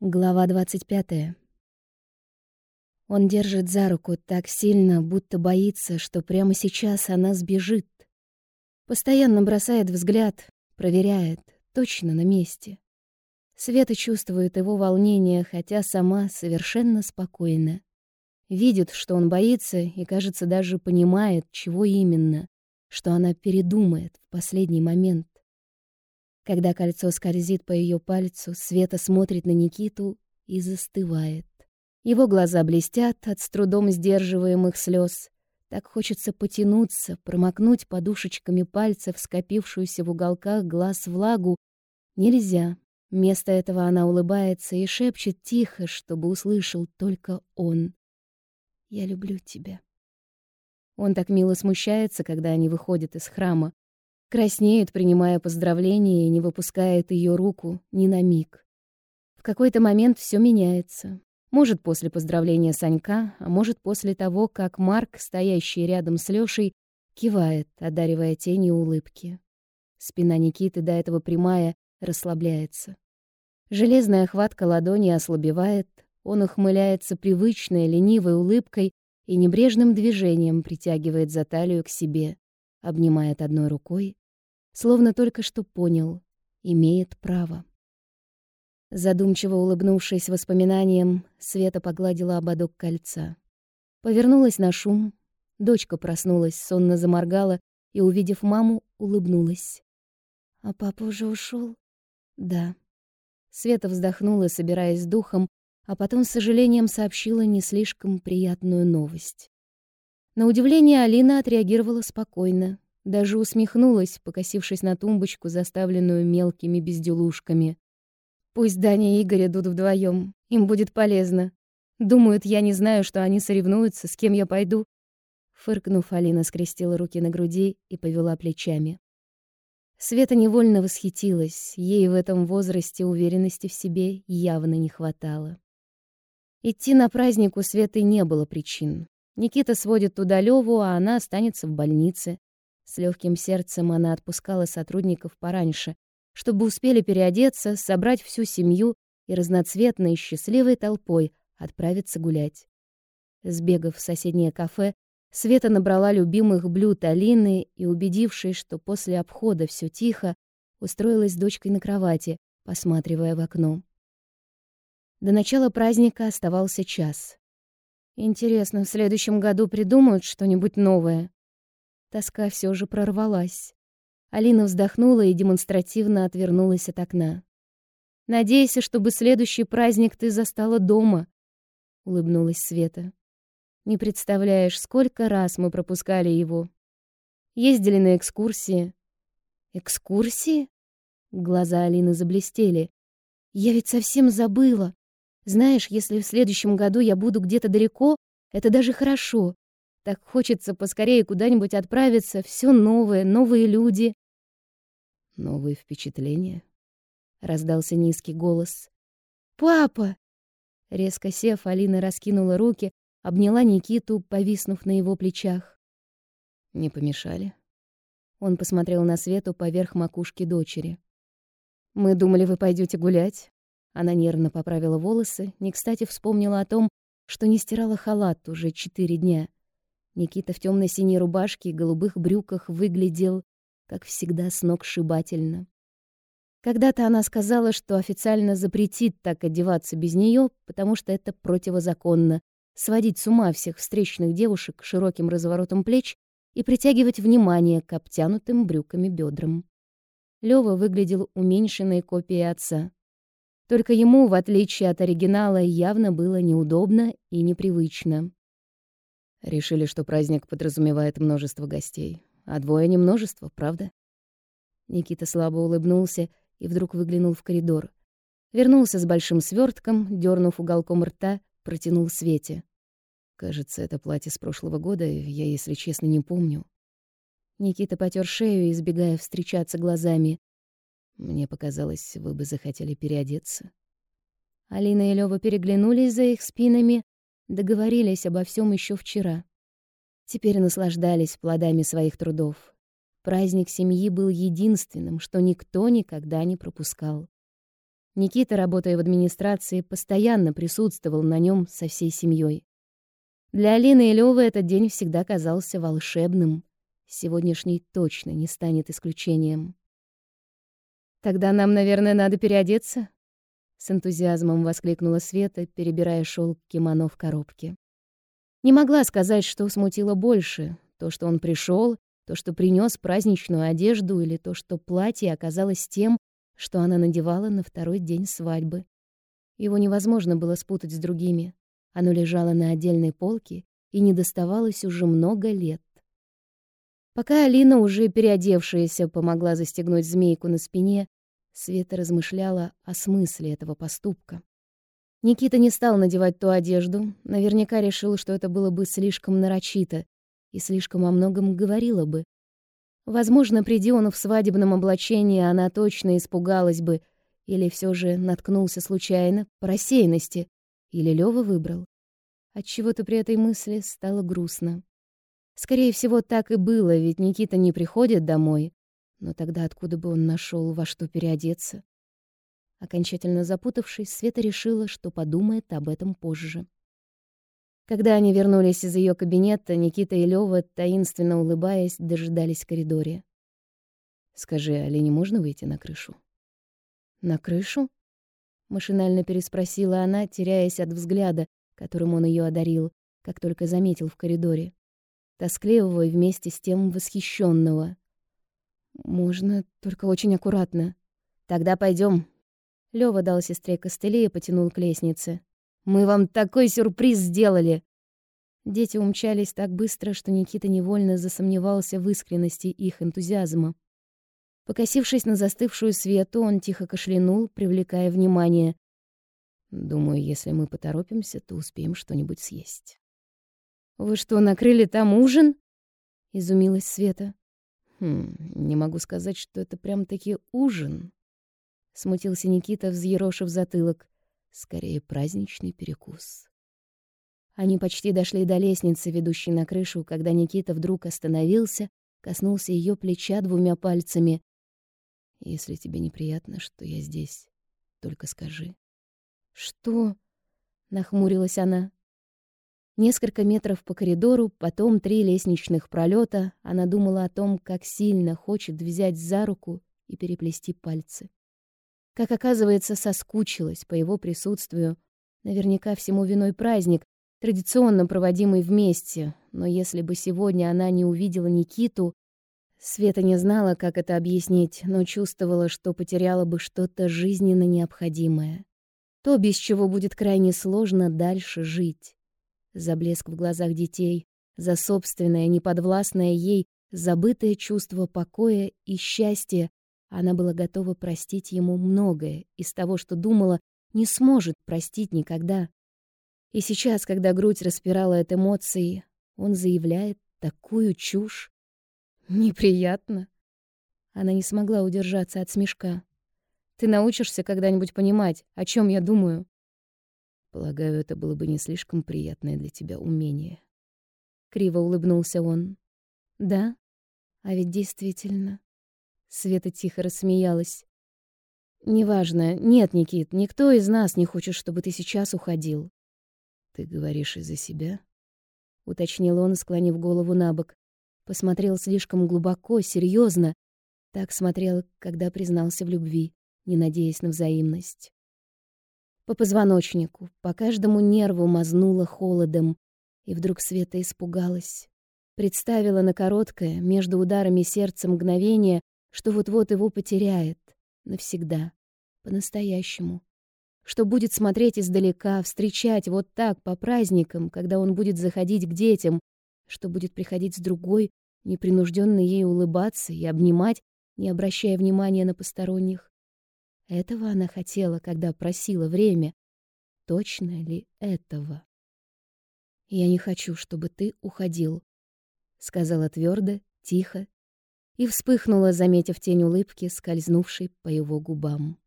Глава 25. Он держит за руку так сильно, будто боится, что прямо сейчас она сбежит. Постоянно бросает взгляд, проверяет, точно на месте. Света чувствует его волнение, хотя сама совершенно спокойна. Видит, что он боится и, кажется, даже понимает, чего именно, что она передумает в последний момент. Когда кольцо скользит по ее пальцу, Света смотрит на Никиту и застывает. Его глаза блестят от с трудом сдерживаемых слез. Так хочется потянуться, промокнуть подушечками пальцев скопившуюся в уголках глаз влагу. Нельзя. Вместо этого она улыбается и шепчет тихо, чтобы услышал только он. «Я люблю тебя». Он так мило смущается, когда они выходят из храма. Краснеет, принимая поздравления, и не выпускает ее руку ни на миг. В какой-то момент все меняется. Может, после поздравления Санька, а может, после того, как Марк, стоящий рядом с Лёшей, кивает, одаривая тенью улыбки. Спина Никиты, до этого прямая, расслабляется. Железная хватка ладони ослабевает, он ухмыляется привычной, ленивой улыбкой и небрежным движением притягивает за талию к себе, обнимает одной рукой, словно только что понял, имеет право. Задумчиво улыбнувшись воспоминаниям, Света погладила ободок кольца. Повернулась на шум, дочка проснулась, сонно заморгала и, увидев маму, улыбнулась. «А папа уже ушел? «Да». Света вздохнула, собираясь с духом, а потом с сожалением сообщила не слишком приятную новость. На удивление Алина отреагировала спокойно, даже усмехнулась, покосившись на тумбочку, заставленную мелкими безделушками. Пусть Даня и Игорь идут вдвоем, им будет полезно. Думают, я не знаю, что они соревнуются, с кем я пойду. Фыркнув, Алина скрестила руки на груди и повела плечами. Света невольно восхитилась, ей в этом возрасте уверенности в себе явно не хватало. Идти на праздник у Светы не было причин. Никита сводит туда Леву, а она останется в больнице. С легким сердцем она отпускала сотрудников пораньше, чтобы успели переодеться, собрать всю семью и разноцветной счастливой толпой отправиться гулять. Сбегав в соседнее кафе, Света набрала любимых блюд Алины и, убедившись, что после обхода все тихо, устроилась с дочкой на кровати, посматривая в окно. До начала праздника оставался час. Интересно, в следующем году придумают что-нибудь новое? Тоска все же прорвалась. Алина вздохнула и демонстративно отвернулась от окна. «Надейся, чтобы следующий праздник ты застала дома», — улыбнулась Света. «Не представляешь, сколько раз мы пропускали его. Ездили на экскурсии». «Экскурсии?» Глаза Алины заблестели. «Я ведь совсем забыла. Знаешь, если в следующем году я буду где-то далеко, это даже хорошо. Так хочется поскорее куда-нибудь отправиться, все новое, новые люди. Новые впечатления? Раздался низкий голос. Папа! Резко сев, Алина раскинула руки, обняла Никиту, повиснув на его плечах. Не помешали? Он посмотрел на Свету поверх макушки дочери. Мы думали, вы пойдете гулять. Она нервно поправила волосы, не кстати вспомнила о том, что не стирала халат уже четыре дня. Никита в темно-синей рубашке и голубых брюках выглядел, как всегда, сногсшибательно. Когда-то она сказала, что официально запретит так одеваться без нее, потому что это противозаконно — сводить с ума всех встречных девушек широким разворотом плеч и притягивать внимание к обтянутым брюками бедрам. Лёва выглядел уменьшенной копией отца. Только ему, в отличие от оригинала, явно было неудобно и непривычно. Решили, что праздник подразумевает множество гостей, а двое не множество, правда? Никита слабо улыбнулся и вдруг выглянул в коридор. Вернулся с большим свертком, дернув уголком рта, протянул Свете. Кажется, это платье с прошлого года, я, если честно, не помню. Никита потер шею, избегая встречаться глазами. Мне показалось, вы бы захотели переодеться. Алина и Лёва переглянулись за их спинами, Договорились обо всем еще вчера. Теперь наслаждались плодами своих трудов. Праздник семьи был единственным, что никто никогда не пропускал. Никита, работая в администрации, постоянно присутствовал на нем со всей семьей. Для Алины и Лёвы этот день всегда казался волшебным. Сегодняшний точно не станет исключением. «Тогда нам, наверное, надо переодеться?» С энтузиазмом воскликнула Света, перебирая шелк кимоно в коробке. Не могла сказать, что смутило больше. То, что он пришел, то, что принес праздничную одежду, или то, что платье оказалось тем, что она надевала на второй день свадьбы. Его невозможно было спутать с другими. Оно лежало на отдельной полке и не доставалось уже много лет. Пока Алина, уже переодевшаяся, помогла застегнуть змейку на спине, Света размышляла о смысле этого поступка. Никита не стал надевать ту одежду, наверняка решил, что это было бы слишком нарочито и слишком о многом говорило бы. Возможно, приди он в свадебном облачении, она точно испугалась бы, или все же наткнулся случайно, по рассеянности, или Лёва выбрал. Отчего-то при этой мысли стало грустно. Скорее всего, так и было, ведь Никита не приходит домой. Но тогда откуда бы он нашел во что переодеться? Окончательно запутавшись, Света решила, что подумает об этом позже. Когда они вернулись из ее кабинета, Никита и Лёва, таинственно улыбаясь, дожидались в коридоре. «Скажи, Алине можно выйти на крышу?» «На крышу?» — машинально переспросила она, теряясь от взгляда, которым он ее одарил, как только заметил в коридоре. Тоскливого и вместе с тем восхищенного. «Можно, только очень аккуратно». «Тогда пойдем, Лёва дал сестре костыли и потянул к лестнице. «Мы вам такой сюрприз сделали!» Дети умчались так быстро, что Никита невольно засомневался в искренности их энтузиазма. Покосившись на застывшую свету, он тихо кашлянул, привлекая внимание. «Думаю, если мы поторопимся, то успеем что-нибудь съесть». «Вы что, накрыли там ужин?» — изумилась Света. «Хм, не могу сказать, что это прям-таки ужин», смутился Никита, взъерошив затылок. Скорее праздничный перекус. Они почти дошли до лестницы, ведущей на крышу, когда Никита вдруг остановился, коснулся ее плеча двумя пальцами. Если тебе неприятно, что я здесь, только скажи. Что? нахмурилась она. Несколько метров по коридору, потом три лестничных пролета. Она думала о том, как сильно хочет взять за руку и переплести пальцы. Как оказывается, соскучилась по его присутствию. Наверняка всему виной праздник, традиционно проводимый вместе. Но если бы сегодня она не увидела Никиту, Света не знала, как это объяснить, но чувствовала, что потеряла бы что-то жизненно необходимое. То, без чего будет крайне сложно дальше жить. За блеск в глазах детей, за собственное, неподвластное ей, забытое чувство покоя и счастья, она была готова простить ему многое из того, что думала, не сможет простить никогда. И сейчас, когда грудь распирала от эмоций, он заявляет такую чушь. Неприятно. Она не смогла удержаться от смешка. Ты научишься когда-нибудь понимать, о чем я думаю? Полагаю, это было бы не слишком приятное для тебя умение. Криво улыбнулся он. Да? А ведь действительно Света тихо рассмеялась. «Неважно. Нет, Никит, никто из нас не хочет, чтобы ты сейчас уходил». «Ты говоришь из-за себя?» — уточнил он, склонив голову на бок. Посмотрел слишком глубоко, серьезно. Так смотрел, когда признался в любви, не надеясь на взаимность. По позвоночнику, по каждому нерву мазнуло холодом, и вдруг Света испугалась. Представила на короткое, между ударами сердца мгновение, что вот-вот его потеряет навсегда, по-настоящему, что будет смотреть издалека, встречать вот так по праздникам, когда он будет заходить к детям, что будет приходить с другой, непринужденно ей улыбаться и обнимать, не обращая внимания на посторонних. Этого она хотела, когда просила время. Точно ли этого? «Я не хочу, чтобы ты уходил», — сказала твердо, тихо и вспыхнула, заметив тень улыбки, скользнувшей по его губам.